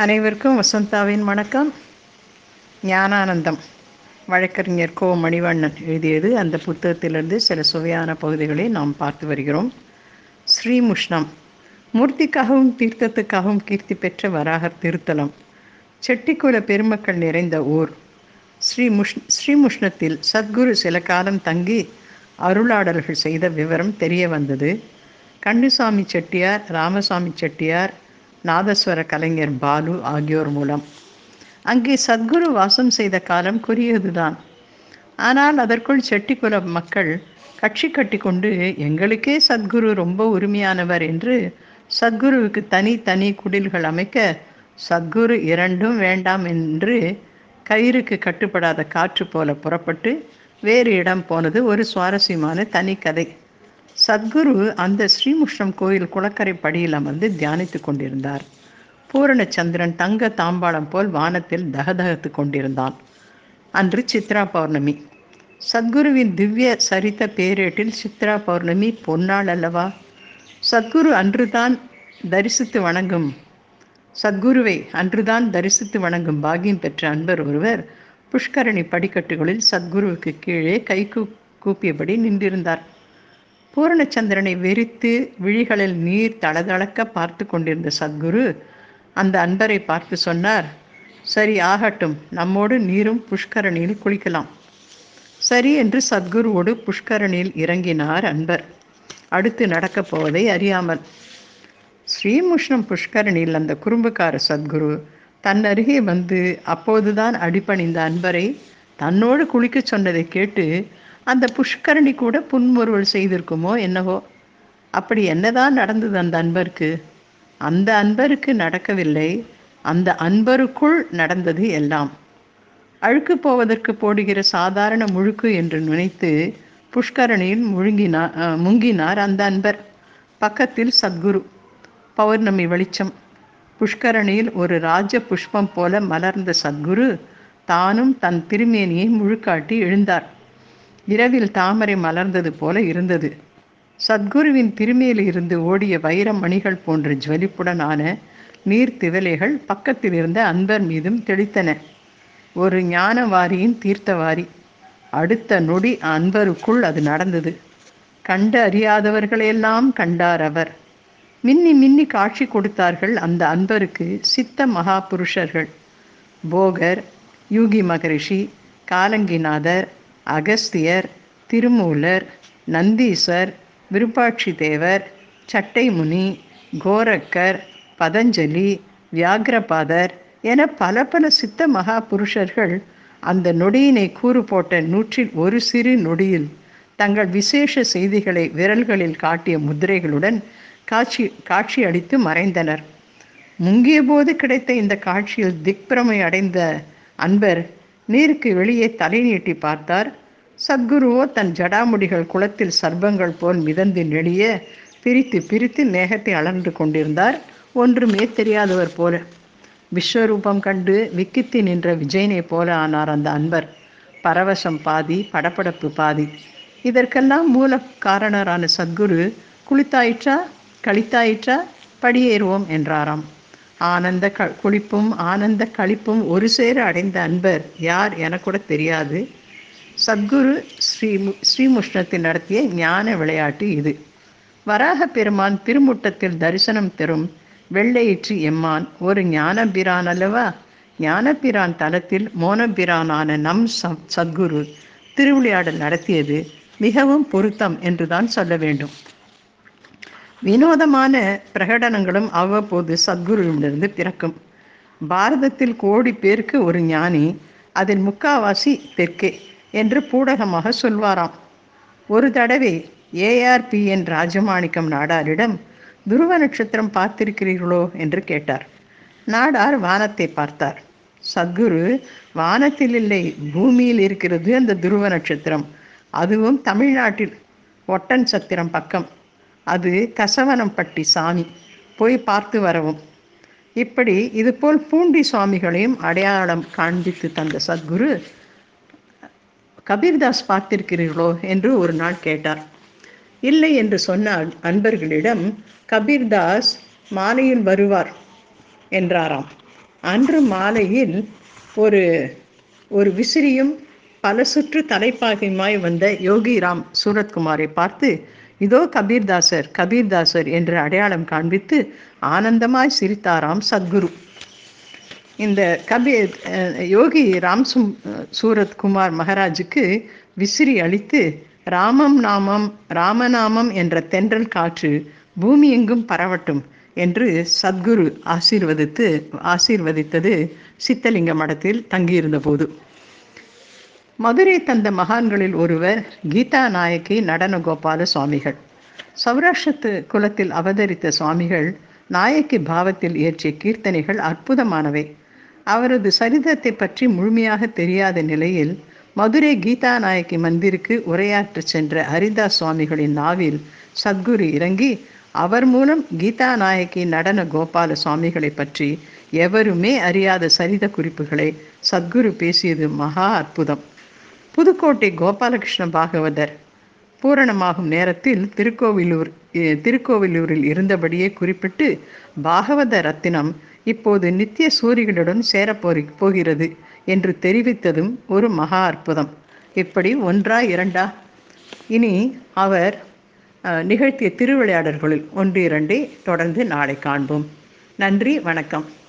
அனைவருக்கும் வசந்தாவின் வணக்கம். ஞானானந்தம். வழக்கறிஞர் கோ. மணிவண்ணன் எழுதியது. அந்த புத்தகத்திலிருந்து சில சுவையான பகுதிகளை நாம் பார்த்து வருகிறோம். ஸ்ரீமுஷ்ணம். மூர்த்திக்காகவும் தீர்த்தத்துக்காகவும் கீர்த்தி பெற்ற வராகர் திருத்தலம். செட்டிக்குல பெருமக்கள் நிறைந்த ஊர். ஸ்ரீமுஷ் ஸ்ரீமுஷ்ணத்தில் சத்குரு சில காலம் தங்கி அருளாடல்கள் செய்த விவரம் தெரிய வந்தது. கண்ணுசாமி செட்டியார் ராமசாமி செட்டியார் நாதஸ்வர கலைஞர் பாலு ஆகியோர் மூலம். அங்கே சத்குரு வாசம் செய்த காலம் குறியதுதான் ஆனால் அதற்குள் செட்டிக்குல மக்கள் கட்சி கட்டி கொண்டு எங்களுக்கே சத்குரு ரொம்ப உரிமையானவர் என்று சத்குருவுக்கு தனி தனி குடில்கள் அமைக்க சத்குரு இரண்டும் வேண்டாம் என்று கயிறுக்கு கட்டுப்படாத காற்று போல புறப்பட்டு வேறு இடம் போனது ஒரு சுவாரஸ்யமான தனி கதை சத்குரு அந்த ஸ்ரீமுஷ்ணம் கோயில் குளக்கரை படியில் அமர்ந்து தியானித்து கொண்டிருந்தார். பூரணச்சந்திரன் தங்க தாம்பாளம் போல் வானத்தில் தகதகத்து கொண்டிருந்தான். அன்று சித்ரா பௌர்ணமி. சத்குருவின் திவ்ய சரித்த பேரேட்டில் சித்ரா பௌர்ணமி பொன்னாள் அல்லவா? சத்குரு அன்றுதான் தரிசித்து வணங்கும். சத்குருவை அன்றுதான் தரிசித்து வணங்கும் பாகியம் பெற்ற அன்பர் ஒருவர் புஷ்கரணி படிக்கட்டுகளில் சத்குருவுக்கு கீழே கை கூ கூப்பியபடி நின்றிருந்தார். பூரணச்சந்திரனை வெறித்து விழிகளில் நீர் தளதளக்க பார்த்து கொண்டிருந்த சத்குரு அந்த அன்பரை பார்த்து சொன்னார் சரி ஆகட்டும். நம்மோடு நீரும் புஷ்கரணியில் குளிக்கலாம். சரி என்று சத்குருவோடு புஷ்கரணியில் இறங்கினார் அன்பர். அடுத்து நடக்கப் போவதை அறியாமல். ஸ்ரீமுஷ்ணம் புஷ்கரணியில் அந்த குறும்புக்கார சத்குரு தன் அருகே வந்து அப்போதுதான் அடிபணிந்த அன்பரை தன்னோடு குளிக்கச் சொன்னதை கேட்டு அந்த புஷ்கரணி கூட புன்முறுவல் செய்திருக்குமோ என்னவோ? அப்படி என்னதான் நடந்தது அந்த அன்பருக்கு? அந்த அன்பருக்கு நடக்கவில்லை. அந்த அன்பருக்குள் நடந்தது எல்லாம். அழுக்கு போவதற்கு போடுகிற சாதாரண முழுக்கு என்று நினைத்து புஷ்கரணியில் முழுங்கினார் முங்கினார் அந்த அன்பர். பக்கத்தில் சத்குரு. பௌர்ணமி வெளிச்சம். புஷ்கரணியில் ஒரு ராஜ புஷ்பம் போல மலர்ந்த சத்குரு தானும் தன் திருமேனியை முழுக்காட்டி எழுந்தார். இரவில் தாமரை மலர்ந்தது போல இருந்தது. சத்குருவின் திருமையில் இருந்து ஓடிய வைர மணிகள் போன்ற ஜுவலிப்புடனான நீர் திவலைகள் பக்கத்தில் இருந்த அன்பர் மீதும் தெளித்தன. ஒரு ஞானவாரியின் தீர்த்தவாரி. அடுத்த நொடி அன்பருக்குள் அது நடந்தது. கண்டு அறியாதவர்களையெல்லாம் கண்டார் அவர். மின்னி மின்னி காட்சி கொடுத்தார்கள் அந்த அன்பருக்கு சித்த மகா புருஷர்கள் போகர் யூகி மகரிஷி காலங்கிநாதர் அகஸ்தியர் திருமூலர் நந்தீசர் விருப்பாட்சி தேவர் சட்டைமுனி கோரக்கர் பதஞ்சலி வியாகிரபாதர் என பல பல சித்த மகா புருஷர்கள் அந்த நொடியினை கூறு போட்ட நூற்றில் ஒரு சிறு நொடியில் தங்கள் விசேஷ செய்திகளை விரல்களில் காட்டிய முத்திரைகளுடன் காட்சி காட்சி அளித்து மறைந்தனர். முங்கிய போது கிடைத்த இந்த காட்சியில் திக்பிரமை அடைந்த அன்பர் நீருக்கு வெளியே தலை நீட்டி பார்த்தார். சத்குருவோ தன் ஜடாமுடிகள் குளத்தில் சர்பங்கள் போல் மிதந்து நெளிய பிரித்து பிரித்து நேகத்தை அளந்து கொண்டிருந்தார். ஒன்றுமே தெரியாதவர் போல. விஸ்வரூபம் கண்டு விக்கித்து நின்ற விஜயனை போல ஆனார் அந்த அன்பர். பரவசம் பாதி படப்படப்பு பாதி. இதற்கெல்லாம் மூல காரணரான சத்குரு குளித்தாயிற்றா கழித்தாயிற்றா படியேறுவோம் என்றாராம். ஆனந்த க குளிப்பும் ஆனந்த கழிப்பும் ஒரு சேர அடைந்த அன்பர் யார் என கூட தெரியாது. சத்குரு ஸ்ரீ ஸ்ரீமுஷ்ணத்தில் நடத்திய ஞான விளையாட்டு இது. வராக பெருமான் திருமுட்டத்தில் தரிசனம் தரும் வெள்ளையிற்று எம்மான் ஒரு ஞானபிரான் அல்லவா? ஞானபிரான் தலத்தில் மோனபிரானான நம் சத்குரு திருவிளையாடல் நடத்தியது மிகவும் பொருத்தம் என்றுதான் சொல்ல வேண்டும். வினோதமான பிரகடனங்களும் அவ்வப்போது சத்குருவிடமிருந்து பிறக்கும். பாரதத்தில் கோடி பேருக்கு ஒரு ஞானி அதில் முக்காவாசி தெற்கே என்று பூடகமாக சொல்வாராம். ஒரு தடவை ஏஆர்பிஎன் ராஜமாணிக்கம் நாடாரிடம் துருவ நட்சத்திரம் பார்த்திருக்கிறீர்களோ என்று கேட்டார். நாடார் வானத்தை பார்த்தார். சத்குரு வானத்தில் இல்லை பூமியில் இருக்கிறது அந்த துருவ நட்சத்திரம். அதுவும் தமிழ்நாட்டில் ஒட்டன் சத்திரம் பக்கம். அது கசவனம்பட்டி சாமி. போய் பார்த்து வரவும். இப்படி இதுபோல் பூண்டி சுவாமிகளையும் அடையாளம் காண்பித்து தந்த சத்குரு கபீர்தாஸ் பார்த்திருக்கிறீர்களோ? என்று ஒரு நாள் கேட்டார். இல்லை என்று சொன்ன அன்பர்களிடம் கபீர்தாஸ் மாலையில் வருவார் என்றாராம். அன்று மாலையில் ஒரு ஒரு விசிறியும் பல சுற்று தலைப்பாகையுமாய் வந்த யோகிராம் சூரத்குமாரை பார்த்து இதோ கபீர்தாசர் கபீர்தாசர் என்று அடையாளம் காண்பித்து ஆனந்தமாய் சிரித்தாராம் சத்குரு. இந்த கபீர் யோகி ராம்சும் சூரத்குமார் மகாராஜுக்கு விசிறி அளித்து ராமம் நாமம் ராமநாமம் என்ற தென்றல் காற்று பூமி எங்கும் பரவட்டும் என்று சத்குரு ஆசீர்வதித்து ஆசீர்வதித்தது சித்தலிங்க மடத்தில் தங்கியிருந்த போது மதுரை தந்த மகான்களில் ஒருவர் கீதா நாயக்கி நடன கோபால சுவாமிகள். சௌராஷ்டிரத்து குலத்தில் அவதரித்த சுவாமிகள் நாயக்கி பாவத்தில் இயற்றிய கீர்த்தனைகள் அற்புதமானவை. அவரது சரிதத்தை பற்றி முழுமையாக தெரியாத நிலையில் மதுரை கீதா நாயக்கி மந்திருக்கு உரையாற்றச் சென்ற ஹரிதாஸ் சுவாமிகளின் நாவில் சத்குரு இறங்கி அவர் மூலம் கீதா நாயக்கி நடன கோபால சுவாமிகளை பற்றி எவருமே அறியாத சரித குறிப்புகளை சத்குரு பேசியது மகா அற்புதம். புதுக்கோட்டை கோபாலகிருஷ்ண பாகவதர் பூரணமாகும் நேரத்தில் திருக்கோவிலூர் திருக்கோவிலூரில் இருந்தபடியே குறிப்பிட்டு பாகவத ரத்தினம் இப்போது நித்திய சூரிகளுடன் சேரப்போரி போகிறது என்று தெரிவித்ததும் ஒரு மகா அற்புதம். இப்படி ஒன்றா இரண்டா? இனி அவர் நிகழ்த்திய திருவிளையாடல்களில் ஒன்று இரண்டை தொடர்ந்து நாளை காண்போம். நன்றி வணக்கம்.